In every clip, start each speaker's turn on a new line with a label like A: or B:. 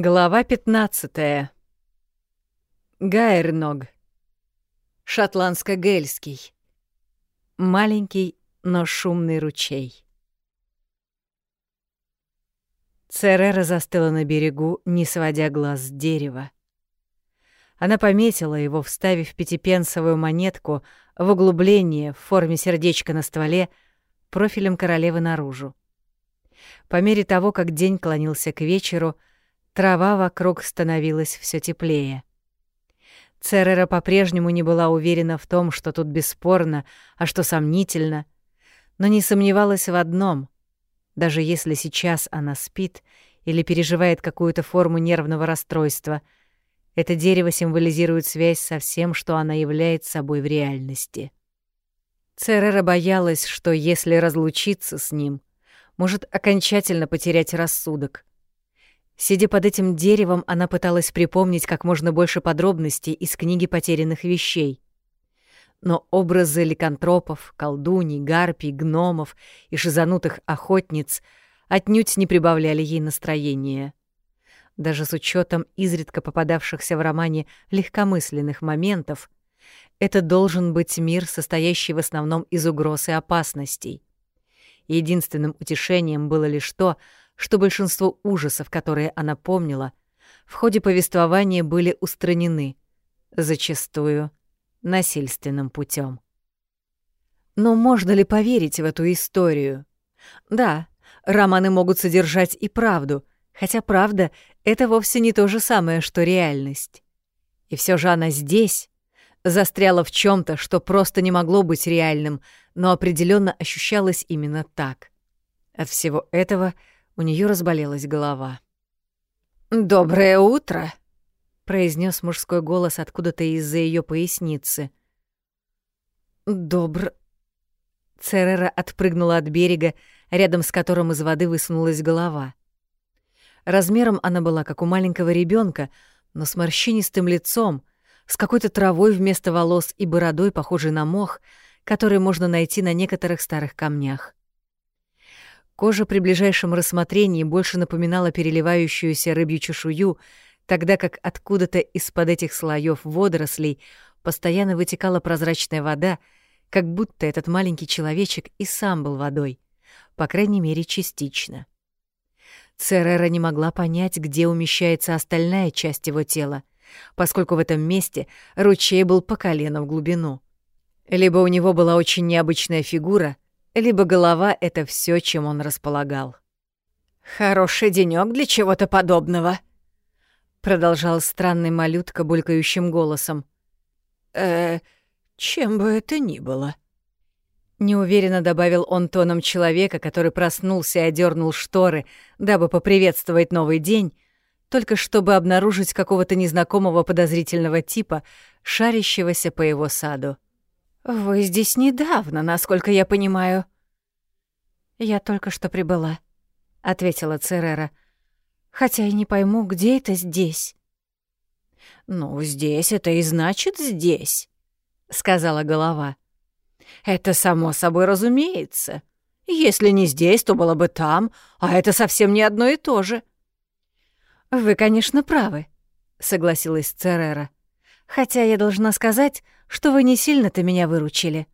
A: Глава 15. Гайрног. Шотландско-гельский. Маленький, но шумный ручей. Церера застыла на берегу, не сводя глаз с дерева. Она пометила его, вставив пятипенсовую монетку в углубление в форме сердечка на стволе профилем королевы наружу. По мере того, как день клонился к вечеру, Трава вокруг становилась все теплее. Церера по-прежнему не была уверена в том, что тут бесспорно, а что сомнительно, но не сомневалась в одном. Даже если сейчас она спит или переживает какую-то форму нервного расстройства, это дерево символизирует связь со всем, что она является собой в реальности. Церера боялась, что если разлучиться с ним, может окончательно потерять рассудок. Сидя под этим деревом, она пыталась припомнить как можно больше подробностей из книги потерянных вещей. Но образы ликантропов, колдуний, гарпий, гномов и шизанутых охотниц отнюдь не прибавляли ей настроения. Даже с учетом изредка попадавшихся в романе легкомысленных моментов, это должен быть мир, состоящий в основном из угроз и опасностей. Единственным утешением было лишь то, что большинство ужасов, которые она помнила, в ходе повествования были устранены, зачастую насильственным путем. Но можно ли поверить в эту историю? Да, романы могут содержать и правду, хотя правда — это вовсе не то же самое, что реальность. И все же она здесь, застряла в чем то что просто не могло быть реальным, но определенно ощущалось именно так. От всего этого — у нее разболелась голова. «Доброе утро!» — произнес мужской голос откуда-то из-за ее поясницы. «Добр...» Церера отпрыгнула от берега, рядом с которым из воды высунулась голова. Размером она была, как у маленького ребенка, но с морщинистым лицом, с какой-то травой вместо волос и бородой, похожей на мох, который можно найти на некоторых старых камнях. Кожа при ближайшем рассмотрении больше напоминала переливающуюся рыбью чешую, тогда как откуда-то из-под этих слоев водорослей постоянно вытекала прозрачная вода, как будто этот маленький человечек и сам был водой, по крайней мере, частично. Церера не могла понять, где умещается остальная часть его тела, поскольку в этом месте ручей был по колено в глубину. Либо у него была очень необычная фигура — либо голова — это все, чем он располагал. «Хороший денёк для чего-то подобного», — продолжал странный малютка булькающим голосом. «Э, чем бы это ни было», — неуверенно добавил он тоном человека, который проснулся и одернул шторы, дабы поприветствовать новый день, только чтобы обнаружить какого-то незнакомого подозрительного типа, шарящегося по его саду. «Вы здесь недавно, насколько я понимаю». «Я только что прибыла», — ответила Церера. «Хотя и не пойму, где это здесь». «Ну, здесь это и значит здесь», — сказала голова. «Это само собой разумеется. Если не здесь, то было бы там, а это совсем не одно и то же». «Вы, конечно, правы», — согласилась Церера. «Хотя я должна сказать, что вы не сильно-то меня выручили.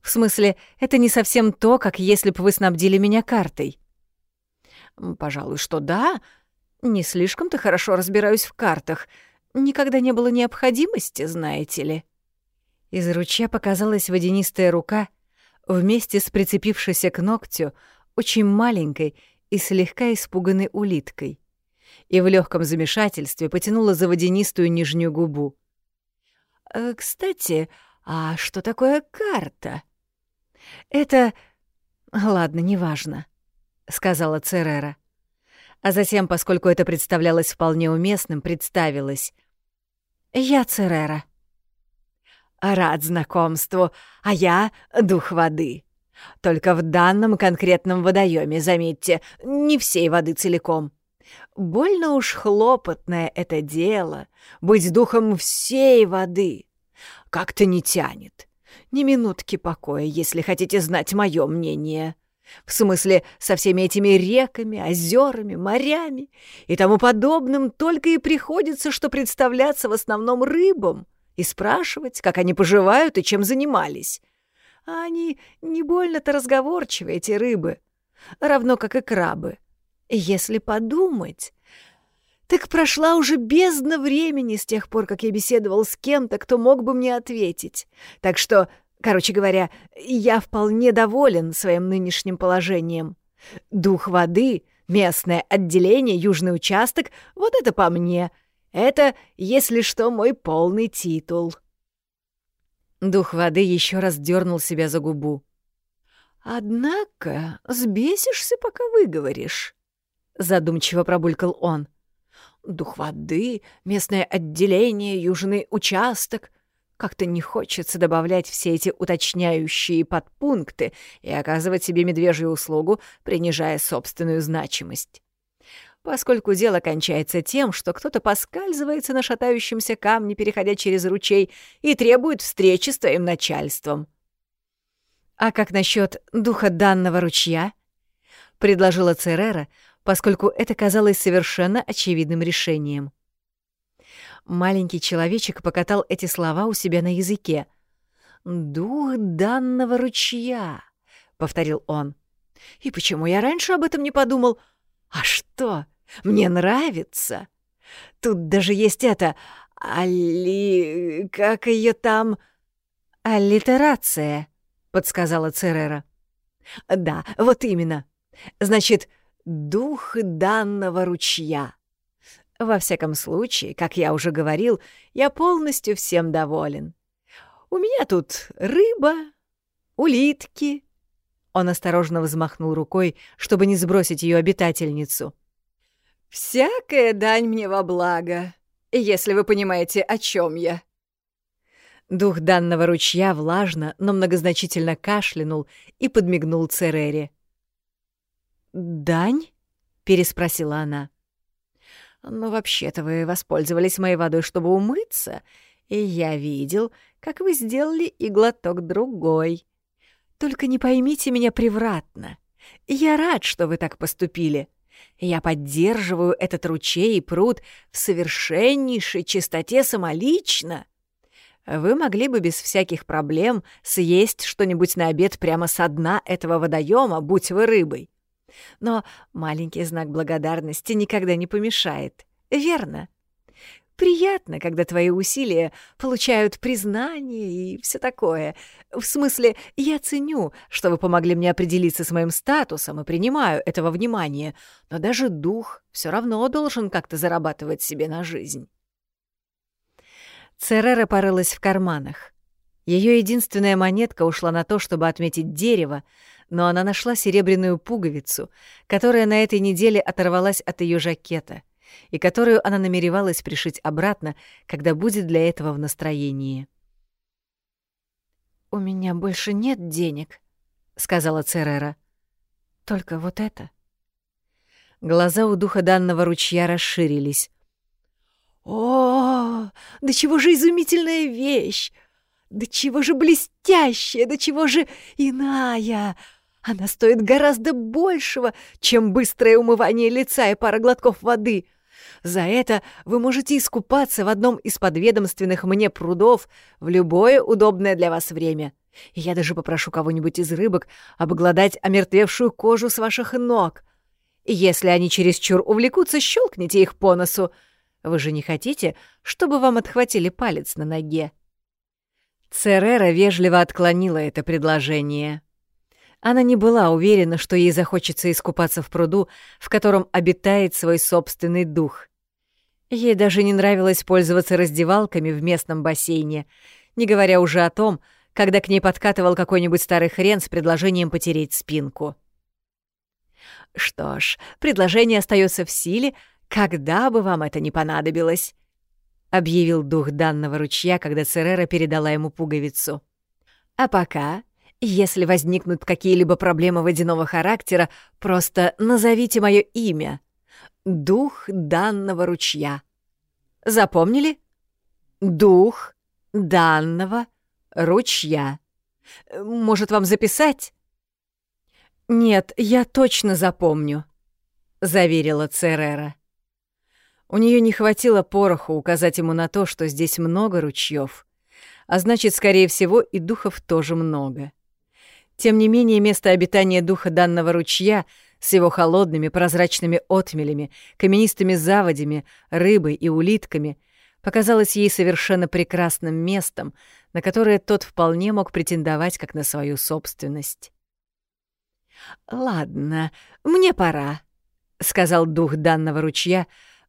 A: В смысле, это не совсем то, как если бы вы снабдили меня картой. Пожалуй, что да. Не слишком-то хорошо разбираюсь в картах. Никогда не было необходимости, знаете ли. Из ручья показалась водянистая рука, вместе с прицепившейся к ногтю, очень маленькой и слегка испуганной улиткой, и в легком замешательстве потянула за водянистую нижнюю губу. Э, «Кстати, а что такое карта?» «Это... ладно, неважно», — сказала Церера. А затем, поскольку это представлялось вполне уместным, представилась. «Я Церера». «Рад знакомству, а я — дух воды. Только в данном конкретном водоеме, заметьте, не всей воды целиком». Больно уж хлопотное это дело — быть духом всей воды. Как-то не тянет. Ни минутки покоя, если хотите знать мое мнение. В смысле, со всеми этими реками, озерами, морями и тому подобным только и приходится, что представляться в основном рыбам и спрашивать, как они поживают и чем занимались. А они не больно-то разговорчивы, эти рыбы, равно как и крабы. Если подумать, так прошла уже бездна времени с тех пор, как я беседовал с кем-то, кто мог бы мне ответить. Так что Короче говоря, я вполне доволен своим нынешним положением. Дух воды, местное отделение, южный участок — вот это по мне. Это, если что, мой полный титул. Дух воды еще раз дернул себя за губу. «Однако сбесишься, пока выговоришь», — задумчиво пробулькал он. «Дух воды, местное отделение, южный участок. Как-то не хочется добавлять все эти уточняющие подпункты и оказывать себе медвежью услугу, принижая собственную значимость. Поскольку дело кончается тем, что кто-то поскальзывается на шатающемся камне, переходя через ручей, и требует встречи с твоим начальством. «А как насчет духа данного ручья?» — предложила Церера, поскольку это казалось совершенно очевидным решением. Маленький человечек покатал эти слова у себя на языке. «Дух данного ручья», — повторил он. «И почему я раньше об этом не подумал? А что? Мне нравится. Тут даже есть это... Али... как ее там...» «Аллитерация», — подсказала Церера. «Да, вот именно. Значит, дух данного ручья». Во всяком случае, как я уже говорил, я полностью всем доволен. У меня тут рыба, улитки. Он осторожно взмахнул рукой, чтобы не сбросить ее обитательницу. «Всякая дань мне во благо, если вы понимаете, о чем я». Дух данного ручья влажно, но многозначительно кашлянул и подмигнул Церере. «Дань?» — переспросила она. Но вообще-то вы воспользовались моей водой, чтобы умыться, и я видел, как вы сделали и глоток другой. Только не поймите меня превратно. Я рад, что вы так поступили. Я поддерживаю этот ручей и пруд в совершеннейшей чистоте самолично. Вы могли бы без всяких проблем съесть что-нибудь на обед прямо со дна этого водоема, будь вы рыбой. Но маленький знак благодарности никогда не помешает, верно? Приятно, когда твои усилия получают признание и все такое. В смысле, я ценю, что вы помогли мне определиться с моим статусом и принимаю этого внимания, но даже дух все равно должен как-то зарабатывать себе на жизнь. Церера порылась в карманах. Ее единственная монетка ушла на то, чтобы отметить дерево, но она нашла серебряную пуговицу, которая на этой неделе оторвалась от ее жакета и которую она намеревалась пришить обратно, когда будет для этого в настроении. «У меня больше нет денег», — сказала Церера. «Только вот это». Глаза у духа данного ручья расширились. «О, да чего же изумительная вещь! Да чего же блестящая, да чего же иная! Она стоит гораздо большего, чем быстрое умывание лица и пара глотков воды. За это вы можете искупаться в одном из подведомственных мне прудов в любое удобное для вас время. И я даже попрошу кого-нибудь из рыбок обгладать омертвевшую кожу с ваших ног. И если они чересчур увлекутся, щелкните их по носу. Вы же не хотите, чтобы вам отхватили палец на ноге?» Церера вежливо отклонила это предложение. Она не была уверена, что ей захочется искупаться в пруду, в котором обитает свой собственный дух. Ей даже не нравилось пользоваться раздевалками в местном бассейне, не говоря уже о том, когда к ней подкатывал какой-нибудь старый хрен с предложением потереть спинку. «Что ж, предложение остается в силе, когда бы вам это не понадобилось», — объявил дух данного ручья, когда Церера передала ему пуговицу. «А пока если возникнут какие-либо проблемы водяного характера, просто назовите мое имя. Дух данного ручья. Запомнили? Дух данного ручья. Может, вам записать? «Нет, я точно запомню», — заверила Церера. У нее не хватило пороху указать ему на то, что здесь много ручьев, а значит, скорее всего, и духов тоже много. Тем не менее, место обитания духа данного ручья с его холодными прозрачными отмелями, каменистыми заводями, рыбой и улитками показалось ей совершенно прекрасным местом, на которое тот вполне мог претендовать как на свою собственность. «Ладно, мне пора», — сказал дух данного ручья,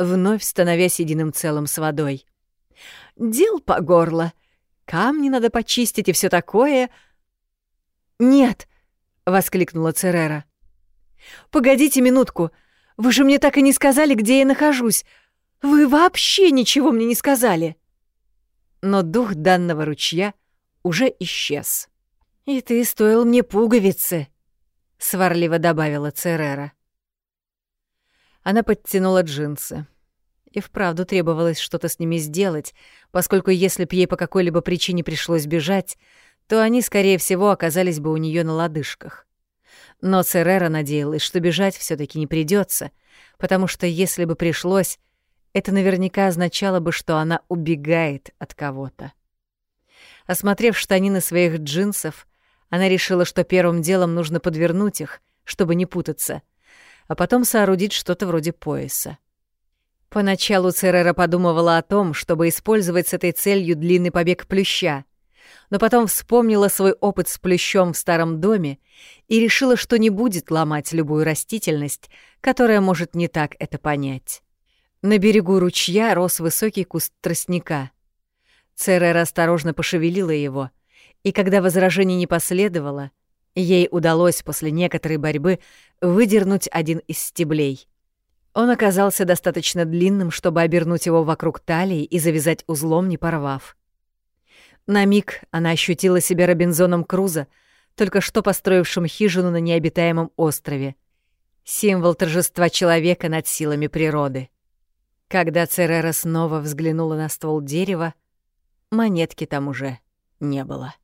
A: вновь становясь единым целым с водой. «Дел по горло. Камни надо почистить и все такое». «Нет», — воскликнула Церера. «Погодите минутку. Вы же мне так и не сказали, где я нахожусь. Вы вообще ничего мне не сказали». Но дух данного ручья уже исчез. «И ты стоил мне пуговицы», — сварливо добавила Церера. Она подтянула джинсы. И вправду требовалось что-то с ними сделать, поскольку если б ей по какой-либо причине пришлось бежать, то они, скорее всего, оказались бы у нее на лодыжках. Но Церера надеялась, что бежать все таки не придется, потому что если бы пришлось, это наверняка означало бы, что она убегает от кого-то. Осмотрев штанины своих джинсов, она решила, что первым делом нужно подвернуть их, чтобы не путаться, а потом соорудить что-то вроде пояса. Поначалу Церера подумывала о том, чтобы использовать с этой целью длинный побег плюща, но потом вспомнила свой опыт с плющом в старом доме и решила, что не будет ломать любую растительность, которая может не так это понять. На берегу ручья рос высокий куст тростника. Церера осторожно пошевелила его — и когда возражений не последовало, ей удалось после некоторой борьбы выдернуть один из стеблей. Он оказался достаточно длинным, чтобы обернуть его вокруг талии и завязать узлом, не порвав. На миг она ощутила себя Робинзоном Крузо, только что построившим хижину на необитаемом острове. Символ торжества человека над силами природы. Когда Церера снова взглянула на ствол дерева, монетки там уже не было.